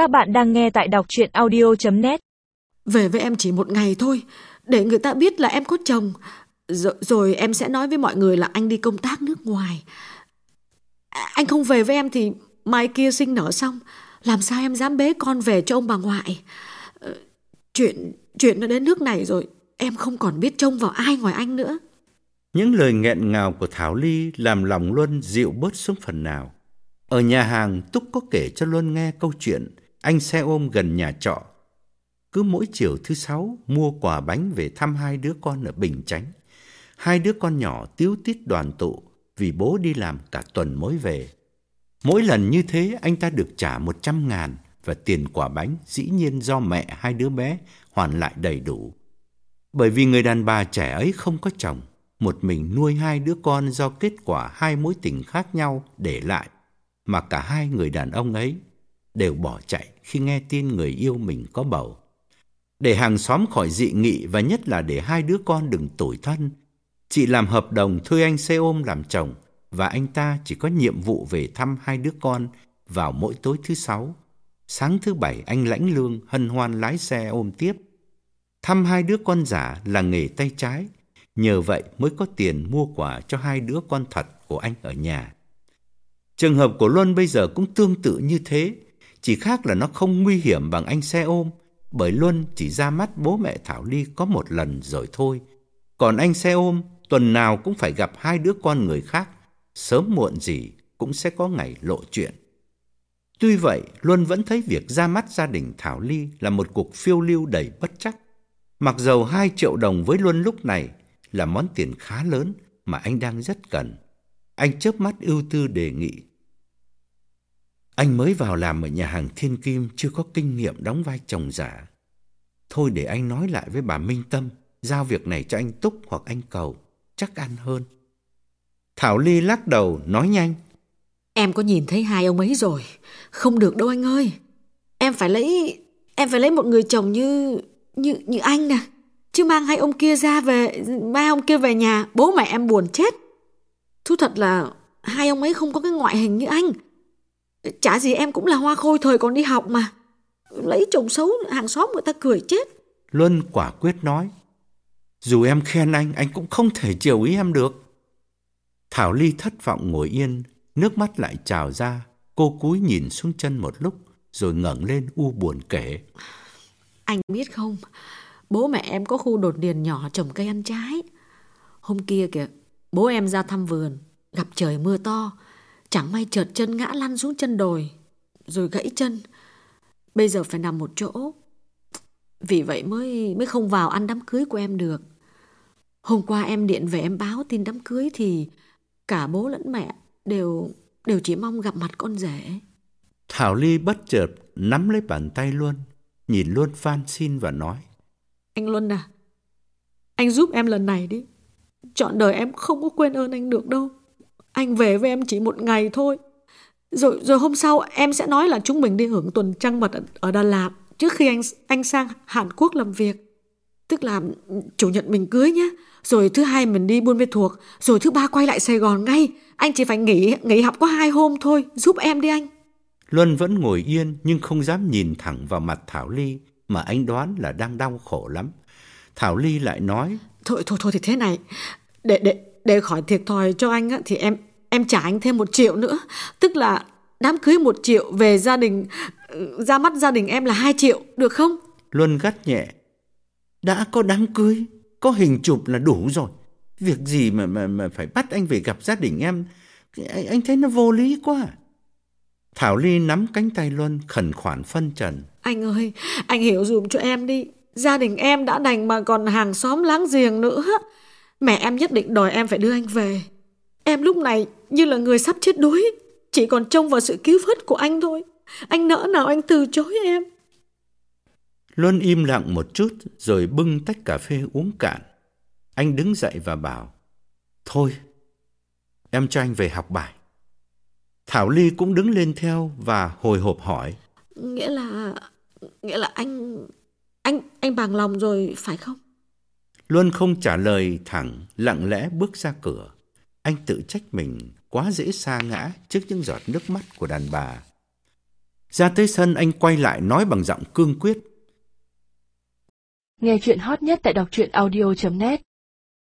Các bạn đang nghe tại đọc chuyện audio.net Về với em chỉ một ngày thôi, để người ta biết là em có chồng. Rồi, rồi em sẽ nói với mọi người là anh đi công tác nước ngoài. À, anh không về với em thì mai kia sinh nở xong, làm sao em dám bế con về cho ông bà ngoại. Ờ, chuyện chuyện nó đến nước này rồi, em không còn biết trông vào ai ngoài anh nữa. Những lời nghẹn ngào của Thảo Ly làm lòng Luân dịu bớt xuống phần nào. Ở nhà hàng, Túc có kể cho Luân nghe câu chuyện anh xe ôm gần nhà trọ. Cứ mỗi chiều thứ sáu mua quà bánh về thăm hai đứa con ở Bình Chánh. Hai đứa con nhỏ tiếu tít đoàn tụ vì bố đi làm cả tuần mới về. Mỗi lần như thế anh ta được trả một trăm ngàn và tiền quả bánh dĩ nhiên do mẹ hai đứa bé hoàn lại đầy đủ. Bởi vì người đàn bà trẻ ấy không có chồng, một mình nuôi hai đứa con do kết quả hai mối tình khác nhau để lại, mà cả hai người đàn ông ấy đều bỏ chạy khi nghe tin người yêu mình có bầu. Để hàng xóm khỏi dị nghị và nhất là để hai đứa con đừng tủi thân, chị làm hợp đồng thuê anh xe ôm làm chồng và anh ta chỉ có nhiệm vụ về thăm hai đứa con vào mỗi tối thứ sáu. Sáng thứ bảy anh lãnh lương hân hoan lái xe ôm tiếp. Thăm hai đứa con giả là nghề tay trái, nhờ vậy mới có tiền mua quà cho hai đứa con thật của anh ở nhà. Trường hợp của Luân bây giờ cũng tương tự như thế, chỉ khác là nó không nguy hiểm bằng anh xe ôm, bởi Luân chỉ ra mắt bố mẹ Thảo Ly có một lần rồi thôi. Còn anh xe ôm, tuần nào cũng phải gặp hai đứa con người khác, sớm muộn gì cũng sẽ có ngày lộ chuyện. Tuy vậy, Luân vẫn thấy việc ra mắt gia đình Thảo Ly là một cuộc phiêu lưu đầy bất chắc. Mặc dầu 2 triệu đồng với Luân lúc này là món tiền khá lớn mà anh đang rất cần. Anh chớp mắt ưu tư đề nghị. Anh mới vào làm ở nhà hàng Thiên Kim chưa có kinh nghiệm đóng vai chồng giả. Thôi để anh nói lại với bà Minh Tâm, giao việc này cho anh Túc hoặc anh Cầu, chắc ăn hơn. Thảo Ly lắc đầu nói nhanh. Em có nhìn thấy hai ông ấy rồi, không được đâu anh ơi. Em phải lấy em phải lấy một người chồng như như như anh nè. Chứ mang hai ông kia ra về, mai ông kia về nhà, bố mẹ em buồn chết. Thú thật là hai ông ấy không có cái ngoại hình như anh. Chả gì em cũng là hoa khôi thời còn đi học mà. Lấy chồng xấu hàng xóm người ta cười chết. Luân quả quyết nói. Dù em khen anh, anh cũng không thể chiều ý em được. Thảo Ly thất vọng ngồi yên, nước mắt lại trào ra. Cô cúi nhìn xuống chân một lúc, rồi ngẩng lên u buồn kể. Anh biết không, bố mẹ em có khu đột điền nhỏ trồng cây ăn trái. Hôm kia kìa, bố em ra thăm vườn, gặp trời mưa to, chẳng may trượt chân ngã lăn xuống chân đồi, rồi gãy chân. Bây giờ phải nằm một chỗ. Vì vậy mới mới không vào ăn đám cưới của em được. Hôm qua em điện về em báo tin đám cưới thì cả bố lẫn mẹ đều đều chỉ mong gặp mặt con rể. Thảo Ly bất chợt nắm lấy bàn tay Luân, nhìn Luân van xin và nói. Anh Luân à, anh giúp em lần này đi. Chọn đời em không có quên ơn anh được đâu. Anh về với em chỉ một ngày thôi. Rồi rồi hôm sau em sẽ nói là chúng mình đi hưởng tuần trăng mật ở, ở Đà Lạt trước khi anh anh sang Hàn Quốc làm việc. Tức là chủ nhật mình cưới nhé. Rồi thứ hai mình đi Buôn Mê Thuột. Rồi thứ ba quay lại Sài Gòn ngay. Anh chỉ phải nghỉ nghỉ học có hai hôm thôi. Giúp em đi anh. Luân vẫn ngồi yên nhưng không dám nhìn thẳng vào mặt Thảo Ly mà anh đoán là đang đau khổ lắm. Thảo Ly lại nói Thôi thôi thôi thì thế này Để để để khỏi thiệt thòi cho anh á, thì em em trả anh thêm một triệu nữa Tức là đám cưới một triệu về gia đình ra mắt gia đình em là hai triệu được không? Luân gắt nhẹ Đã có đám cưới Có hình chụp là đủ rồi Việc gì mà mà mà phải bắt anh về gặp gia đình em Anh, anh thấy nó vô lý quá Thảo Ly nắm cánh tay Luân khẩn khoản phân trần Anh ơi, anh hiểu dùm cho em đi. Gia đình em đã đành mà còn hàng xóm láng giềng nữa. Mẹ em nhất định đòi em phải đưa anh về. Em lúc này như là người sắp chết đuối. Chỉ còn trông vào sự cứu vớt của anh thôi. Anh nỡ nào anh từ chối em. Luân im lặng một chút rồi bưng tách cà phê uống cạn. Anh đứng dậy và bảo Thôi, em cho anh về học bài. Thảo Ly cũng đứng lên theo và hồi hộp hỏi Nghĩa là... Nghĩa là anh... Anh anh bằng lòng rồi phải không? Luân không trả lời thẳng, lặng lẽ bước ra cửa. Anh tự trách mình quá dễ sa ngã trước những giọt nước mắt của đàn bà. Ra tới sân anh quay lại nói bằng giọng cương quyết. Nghe chuyện hot nhất tại đọc truyện audio.net